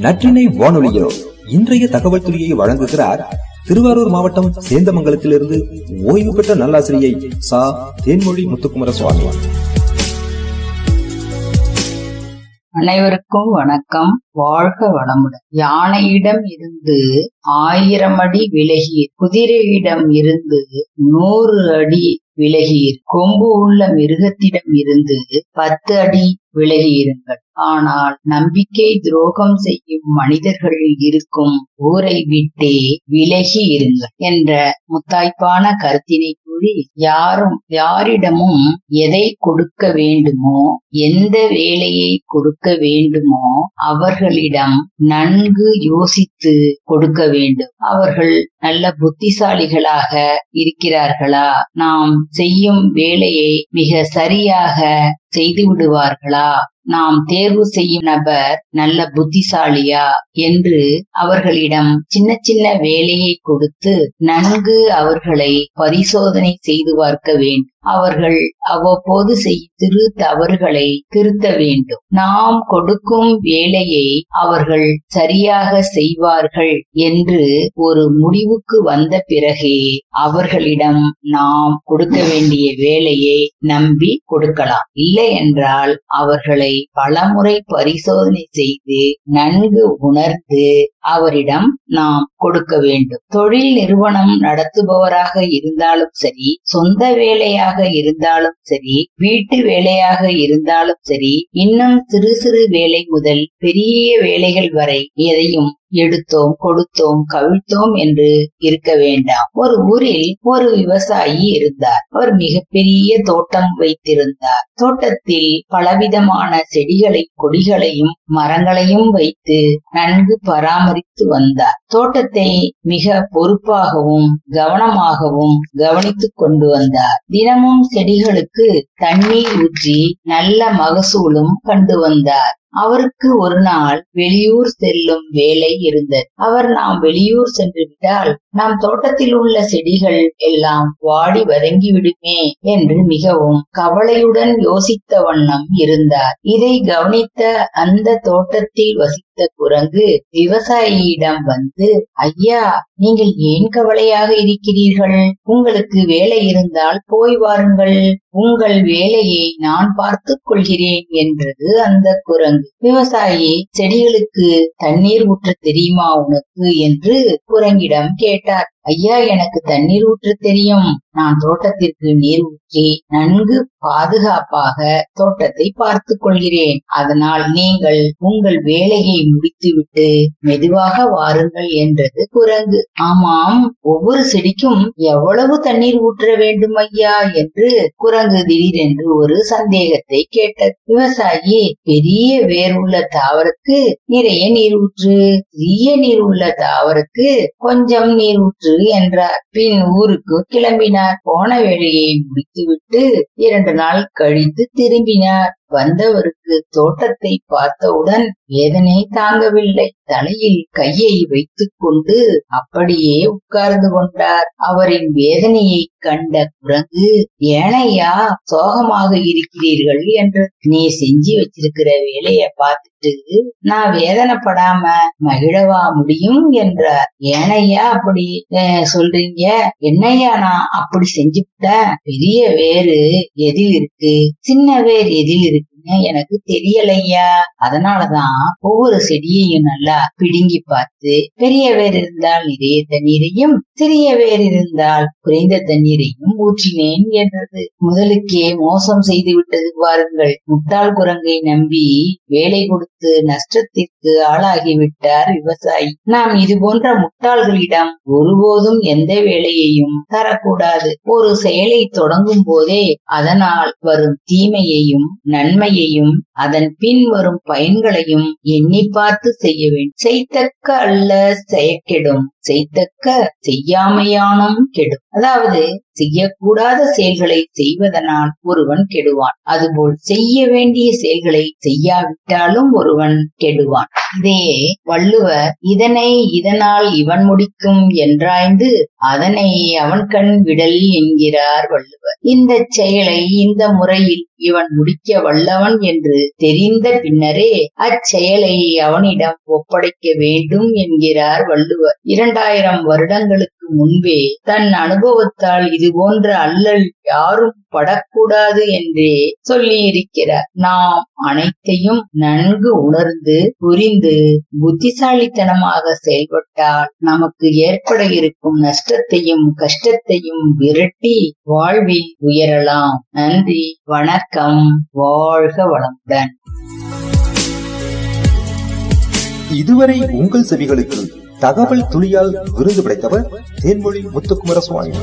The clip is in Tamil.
நற்றினை வானொலியோ. இன்றைய தகவல் துறையை வழங்குகிறார் திருவாரூர் மாவட்டம் சேந்தமங்கலத்திலிருந்து ஓய்வு பெற்ற நல்லாசிரியை சா. தேன்மொழி முத்துக்குமர சுவாமி அனைவருக்கும் வணக்கம். வாழ்க வளமுடன். யானையிடம் இருந்து ஆயிரம் அடி விலகி குதிரையிடம் இருந்து நூறு அடி விலகியிரு கொம்பு உள்ள மிருகத்திடம் இருந்து பத்து அடி விலகியிருங்கள். ஆனால் நம்பிக்கை துரோகம் செய்யும் மனிதர்கள் இருக்கும் ஊரை விட்டே விலகி இருங்கள் என்ற முத்தாய்ப்பான கருத்தினை கூறி யாரும் யாரிடமும் எதை கொடுக்க வேண்டுமோ எந்த வேலையை கொடுக்க வேண்டுமோ அவர்களிடம் நன்கு யோசித்து கொடுக்க வேண்டும். அவர்கள் நல்ல புத்திசாலிகளாக இருக்கிறார்களா? நாம் செய்யும் வேலையை மிக சரியாக செய்து விடுவார்களா? நாம் தேர்வு செய்யும் நபர் நல்ல புத்திசாலியா என்று அவர்களிடம் சின்ன சின்ன வேலையை கொடுத்து நன்கு அவர்களை பரிசோதனை செய்து பார்க்க வேண்டும். அவர்கள் அவ்வப்போது செய்யும் திரு தவறுகளை திருத்த வேண்டும். நாம் கொடுக்கும் வேலையை அவர்கள் சரியாக செய்வார்கள் என்று ஒரு முடிவுக்கு வந்த பிறகே அவர்களிடம் நாம் கொடுக்க வேண்டிய வேலையை நம்பி கொடுக்கலாம். இல்லை என்றால் அவர்களை பலமுறை பரிசோதனை செய்து நன்கு உணர்ந்து அவரிடம் நாம் கொடுக்க வேண்டும். தொழில் நிறுவனம் நடத்துபவராக இருந்தாலும் சரி சொந்த வேலையாக இருந்தாலும் சரி வீட்டு வேலையாக இருந்தாலும் சரி இன்னும் சிறு சிறு வேலை முதல் பெரிய வேலைகள் வரை எதையும் எடுத்தோம் கொடுத்தோம் கவிழ்த்தோம் என்று இருக்க வேண்டாம். ஒரு ஊரில் ஒரு விவசாயி இருந்தார். அவர் மிகப்பெரிய தோட்டம் வைத்திருந்தார். தோட்டத்தில் பலவிதமான செடிகளை கொடிகளையும் மரங்களையும் வைத்து நன்கு பராமரித்து வந்தார். தோட்டத்தை மிக பொறுப்பாகவும் கவனமாகவும் கவனித்துக் கொண்டு வந்தார். தினமும் செடிகளுக்கு தண்ணீர் ஊற்றி நல்ல மகசூலும் கண்டு வந்தார். அவருக்கு ஒரு நாள் வெளியூர் செல்லும் வேலை இருந்தது. அவர் நாம் வெளியூர் சென்று விட்டால் நம் தோட்டத்தில் உள்ள செடிகள் எல்லாம் வாடி வதங்கி விடுமே என்று மிகவும் கவலையுடன் யோசித்த வண்ணம் இருந்தார். இதை கவனித்த அந்த தோட்டத்தில் வசி வசித்த குரங்கு விவசாயியிடம் வந்து ஐயா நீங்கள் ஏன் கவலையாக இருக்கிறீர்கள்? உங்களுக்கு வேலை இருந்தால் போய் வாருங்கள். உங்கள் வேலையை நான் பார்த்துக் கொள்கிறேன் என்றது அந்த குரங்கு. விவசாயி செடிகளுக்கு தண்ணீர் ஊற்ற தெரியுமா உனக்கு? என்று குரங்கிடம் கேட்டார். ஐயா எனக்கு தண்ணீர் ஊற்ற தெரியும். நான் தோட்டத்திற்கு நீர் ஊற்றி நன்கு பாதுகாப்பாக தோட்டத்தை பார்த்து கொள்கிறேன். அதனால் நீங்கள் உங்கள் வேலையை முடித்துவிட்டு மெதுவாக வாருங்கள் என்றது குரங்கு. ஆமாம் ஒவ்வொரு செடிக்கும் எவ்வளவு தண்ணீர் ஊற்ற வேண்டும் ஐயா என்று குரங்கு திடீரென்று ஒரு சந்தேகத்தை கேட்டது. விவசாயி பெரிய வேர் உள்ள தாவருக்கு நிறைய நீர் ஊற்று சிறிய நீர் உள்ள தாவருக்கு கொஞ்சம் நீர் ஊற்று என்றார். பின் ஊருக்கு கிளம்பினார். போன வேலையை முடித்துவிட்டு இரண்டு நாள் கழித்து திரும்பினார். வந்தவருக்கு தோட்டத்தை பார்த்தவுடன் வேதனை தாங்கவில்லை. தலையில் கையை வைத்துக் கொண்டு அப்படியே உட்கார்ந்து கொண்டார். அவரின் வேதனையை கண்ட குரங்கு ஏனையா சோகமாக இருக்கிறீர்கள் என்று நீ செஞ்சு வச்சிருக்கிற வேலைய பார்த்துட்டு நான் வேதனைப்படாம மகிழவா முடியும்? என்றார். ஏனையா அப்படி சொல்றீங்க? என்னையா நான் அப்படி செஞ்சுட்டேன்? பெரிய வேறு எதில் இருக்கு? சின்ன வேர் எதில் இருக்கு? it எனக்கு தெரியலையா? அதனாலதான் ஒவ்வொரு செடியையும் நல்லா பிடுங்கி பார்த்து பெரிய வேர் இருந்தால் நிறைய தண்ணீரையும் சிறிய வேர் இருந்தால் குறைந்த தண்ணீரையும் ஊற்றினேன் என்றது. முதலுக்கே மோசம் செய்து விட்டது பாருங்கள். முட்டாள் குரங்கை நம்பி வேலை கொடுத்து நஷ்டத்திற்கு ஆளாகிவிட்டார் விவசாயி. நாம் இது போன்ற முட்டாள்களிடம் ஒருபோதும் எந்த வேலையையும் தரக்கூடாது. ஒரு செயலை தொடங்கும் போதே அதனால் வரும் தீமையையும் தாயையும் அதன் பின் வரும் பயன்களையும் எண்ணி பார்த்து செய்ய வேண்டும். செய்தக்க அல்ல செயக்கெடும் செய்தக்க செய்யாமையானும் கெடும். அதாவது செய்யக்கூடாத செயல்களை செய்வதனால் ஒருவன் கெடுவான். அதுபோல் செய்ய வேண்டிய செயல்களை செய்யாவிட்டாலும் ஒருவன் கெடுவான். இதையே வள்ளுவர் இதனை இதனால் இவன் முடிக்கும் என்றாய்ந்து அதனை அவன் கண் விடல் என்கிறார் வள்ளுவர். இந்த செயலை இந்த முறையில் இவன் முடிக்க வல்லவன் என்று தெரிந்த பின்னரே அச்செயலை அவனிடம் ஒப்படைக்க வேண்டும் என்கிறார் வள்ளுவர். இரண்டாயிரம் வருடங்களுக்கு முன்பே தன் அனுபவத்தால் இது போன்ற அல்லல் யாரும் படக்கூடாது என்றே சொல்லியிருக்கிறார். நாம் அனைத்தையும் நன்கு உணர்ந்து புரிந்து புத்திசாலித்தனமாக செயல்பட்டால் நமக்கு ஏற்பட இருக்கும் நஷ்டத்தையும் கஷ்டத்தையும் விரட்டி வாழ்வில் உயரலாம். நன்றி வணக்கம் வாழ்க வளமுடன். இதுவரை உங்கள் செவிகளுக்கு தகவல் துளியால் விருது படைத்தவர் தேன்மொழி முத்துக்குமார சுவாமி